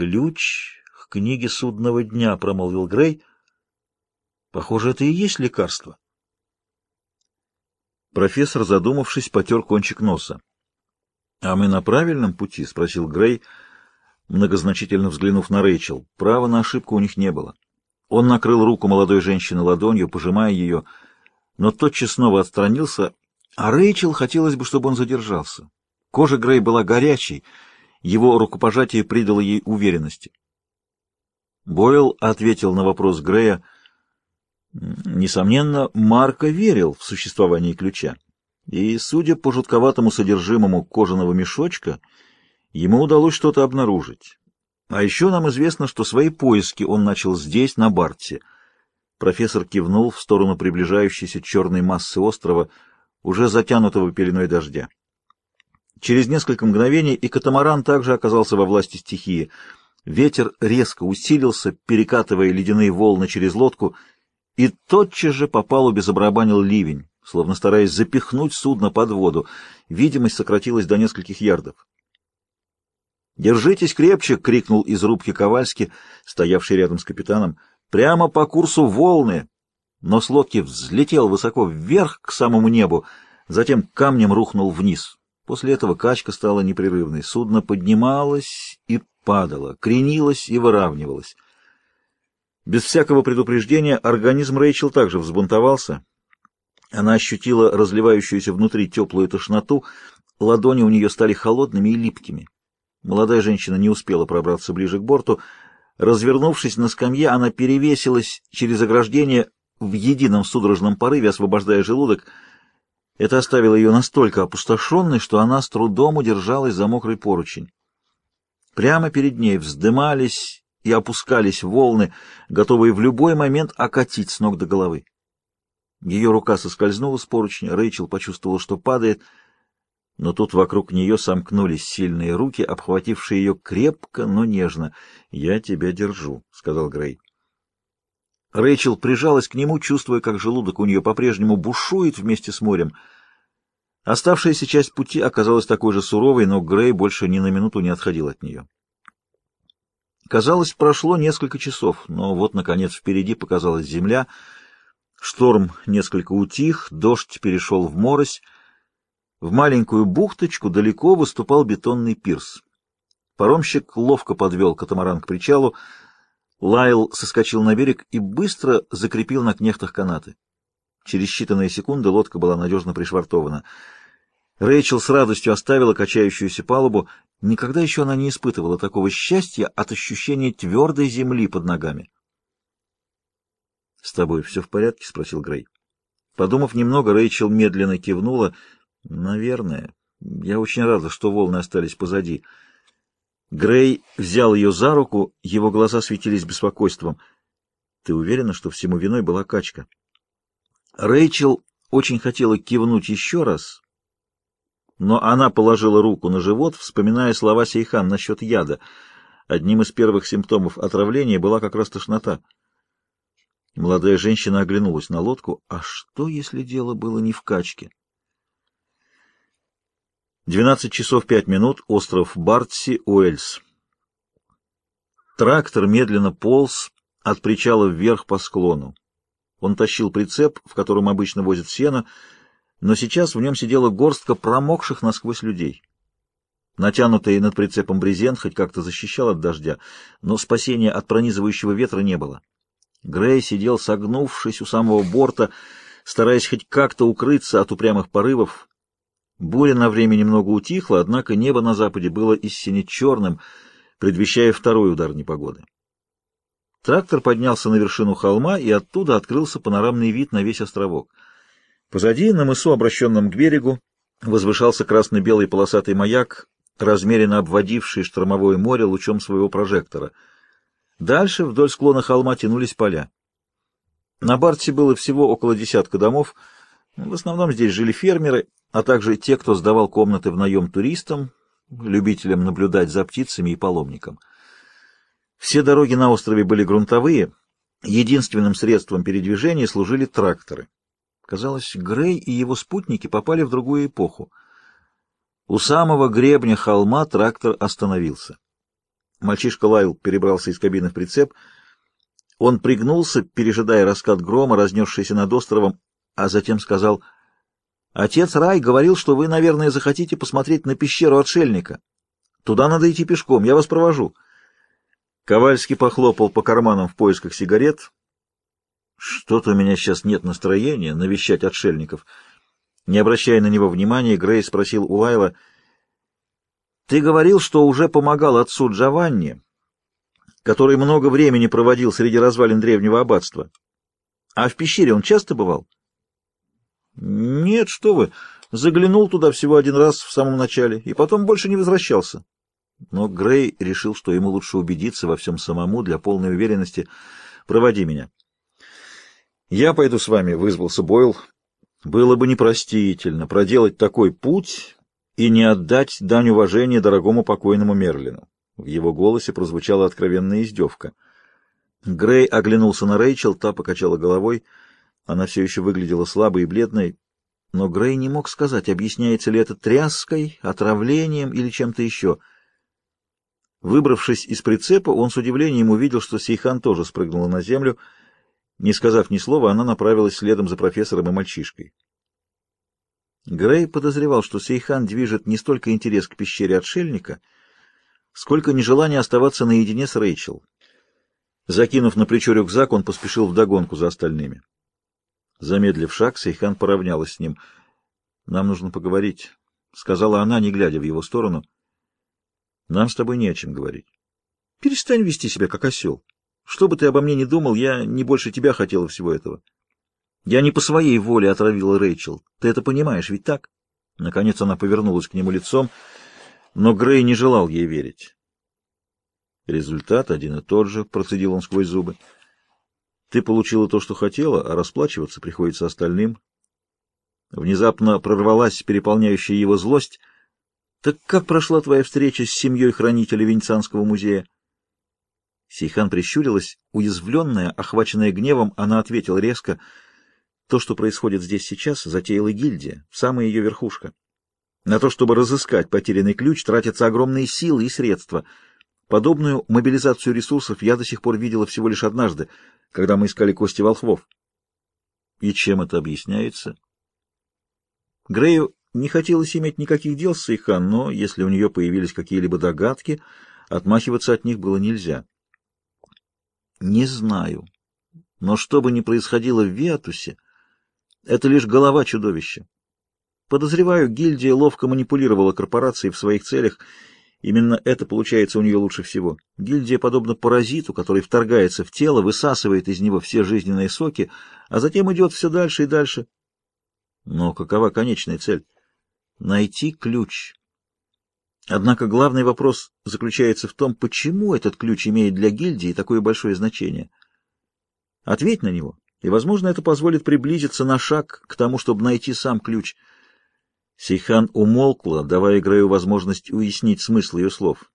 «Ключ к книге судного дня», — промолвил Грей. «Похоже, это и есть лекарство». Профессор, задумавшись, потер кончик носа. «А мы на правильном пути?» — спросил Грей, многозначительно взглянув на Рэйчел. Права на ошибку у них не было. Он накрыл руку молодой женщины ладонью, пожимая ее, но тотчас снова отстранился, а Рэйчел хотелось бы, чтобы он задержался. Кожа Грей была горячей, его рукопожатие придало ей уверенности. Бойл ответил на вопрос Грея — Несомненно, Марко верил в существование ключа, и, судя по жутковатому содержимому кожаного мешочка, ему удалось что-то обнаружить. А еще нам известно, что свои поиски он начал здесь, на Барте. Профессор кивнул в сторону приближающейся черной массы острова, уже затянутого пеленой дождя. Через несколько мгновений и катамаран также оказался во власти стихии. Ветер резко усилился, перекатывая ледяные волны через лодку — и тотчас же по палубе забарабанил ливень, словно стараясь запихнуть судно под воду. Видимость сократилась до нескольких ярдов. «Держитесь крепче!» — крикнул из рубки Ковальски, стоявший рядом с капитаном. «Прямо по курсу волны!» Но с лодки взлетел высоко вверх к самому небу, затем камнем рухнул вниз. После этого качка стала непрерывной. Судно поднималось и падало, кренилось и выравнивалось. Без всякого предупреждения организм Рэйчел также взбунтовался. Она ощутила разливающуюся внутри теплую тошноту, ладони у нее стали холодными и липкими. Молодая женщина не успела пробраться ближе к борту. Развернувшись на скамье, она перевесилась через ограждение в едином судорожном порыве, освобождая желудок. Это оставило ее настолько опустошенной, что она с трудом удержалась за мокрый поручень. Прямо перед ней вздымались и опускались волны, готовые в любой момент окатить с ног до головы. Ее рука соскользнула с поручня, Рэйчел почувствовала, что падает, но тут вокруг нее сомкнулись сильные руки, обхватившие ее крепко, но нежно. «Я тебя держу», — сказал Грей. Рэйчел прижалась к нему, чувствуя, как желудок у нее по-прежнему бушует вместе с морем. Оставшаяся часть пути оказалась такой же суровой, но Грей больше ни на минуту не отходил от нее. Казалось, прошло несколько часов, но вот, наконец, впереди показалась земля. Шторм несколько утих, дождь перешел в морось. В маленькую бухточку далеко выступал бетонный пирс. Паромщик ловко подвел катамаран к причалу. Лайл соскочил на берег и быстро закрепил на кнехтах канаты. Через считанные секунды лодка была надежно пришвартована. Рэйчел с радостью оставила качающуюся палубу. Никогда еще она не испытывала такого счастья от ощущения твердой земли под ногами. — С тобой все в порядке? — спросил Грей. Подумав немного, Рэйчел медленно кивнула. — Наверное. Я очень рада, что волны остались позади. Грей взял ее за руку, его глаза светились беспокойством. — Ты уверена, что всему виной была качка? Рэйчел очень хотела кивнуть еще раз, но она положила руку на живот, вспоминая слова Сейхан насчет яда. Одним из первых симптомов отравления была как раз тошнота. Молодая женщина оглянулась на лодку. А что, если дело было не в качке? Двенадцать часов пять минут. Остров Бартси, Уэльс. Трактор медленно полз от причала вверх по склону. Он тащил прицеп, в котором обычно возят сено, но сейчас в нем сидела горстка промокших насквозь людей. Натянутый над прицепом брезент хоть как-то защищал от дождя, но спасения от пронизывающего ветра не было. Грей сидел согнувшись у самого борта, стараясь хоть как-то укрыться от упрямых порывов. Буря на время немного утихла, однако небо на западе было истинно черным, предвещая второй удар непогоды. Трактор поднялся на вершину холма, и оттуда открылся панорамный вид на весь островок — Позади, на мысу, обращенном к берегу, возвышался красно-белый полосатый маяк, размеренно обводивший штормовое море лучом своего прожектора. Дальше вдоль склона холма тянулись поля. На Барте было всего около десятка домов. В основном здесь жили фермеры, а также те, кто сдавал комнаты в наем туристам, любителям наблюдать за птицами и паломникам. Все дороги на острове были грунтовые, единственным средством передвижения служили тракторы. Казалось, Грей и его спутники попали в другую эпоху. У самого гребня холма трактор остановился. Мальчишка Лайл перебрался из кабины в прицеп. Он пригнулся, пережидая раскат грома, разнесшийся над островом, а затем сказал, «Отец Рай говорил, что вы, наверное, захотите посмотреть на пещеру отшельника. Туда надо идти пешком, я вас провожу». Ковальский похлопал по карманам в поисках сигарет. «Что-то у меня сейчас нет настроения навещать отшельников». Не обращая на него внимания, Грей спросил у Лайла, «Ты говорил, что уже помогал отцу Джованни, который много времени проводил среди развалин древнего аббатства. А в пещере он часто бывал?» «Нет, что вы, заглянул туда всего один раз в самом начале, и потом больше не возвращался». Но Грей решил, что ему лучше убедиться во всем самому для полной уверенности. «Проводи меня». «Я пойду с вами», — вызвался Бойл. «Было бы непростительно проделать такой путь и не отдать дань уважения дорогому покойному Мерлину». В его голосе прозвучала откровенная издевка. Грей оглянулся на Рэйчел, та покачала головой. Она все еще выглядела слабой и бледной, но Грей не мог сказать, объясняется ли это тряской, отравлением или чем-то еще — Выбравшись из прицепа, он с удивлением увидел, что Сейхан тоже спрыгнула на землю. Не сказав ни слова, она направилась следом за профессором и мальчишкой. Грей подозревал, что Сейхан движет не столько интерес к пещере отшельника, сколько нежелание оставаться наедине с Рэйчел. Закинув на плечо рюкзак, он поспешил вдогонку за остальными. Замедлив шаг, Сейхан поравнялась с ним. «Нам нужно поговорить», — сказала она, не глядя в его сторону. Нам с тобой не о чем говорить. Перестань вести себя как осел. Что бы ты обо мне ни думал, я не больше тебя хотела всего этого. Я не по своей воле отравила Рэйчел. Ты это понимаешь, ведь так? Наконец она повернулась к нему лицом, но Грей не желал ей верить. Результат один и тот же, процедил он сквозь зубы. Ты получила то, что хотела, а расплачиваться приходится остальным. Внезапно прорвалась переполняющая его злость — так как прошла твоя встреча с семьей хранителя Венецианского музея? Сейхан прищурилась, уязвленная, охваченная гневом, она ответила резко. То, что происходит здесь сейчас, затеяла гильдия, самая ее верхушка. На то, чтобы разыскать потерянный ключ, тратятся огромные силы и средства. Подобную мобилизацию ресурсов я до сих пор видела всего лишь однажды, когда мы искали кости волхвов. И чем это объясняется? Грею не хотелось иметь никаких дел с Сейхан, но если у нее появились какие-либо догадки, отмахиваться от них было нельзя. Не знаю. Но что бы ни происходило в Виатусе, это лишь голова чудовища. Подозреваю, гильдия ловко манипулировала корпорацией в своих целях. Именно это получается у нее лучше всего. Гильдия подобна паразиту, который вторгается в тело, высасывает из него все жизненные соки, а затем идет все дальше и дальше. Но какова конечная цель? найти ключ. Однако главный вопрос заключается в том, почему этот ключ имеет для гильдии такое большое значение. Ответь на него, и, возможно, это позволит приблизиться на шаг к тому, чтобы найти сам ключ. Сейхан умолкла, давая Грею возможность уяснить смысл ее слов.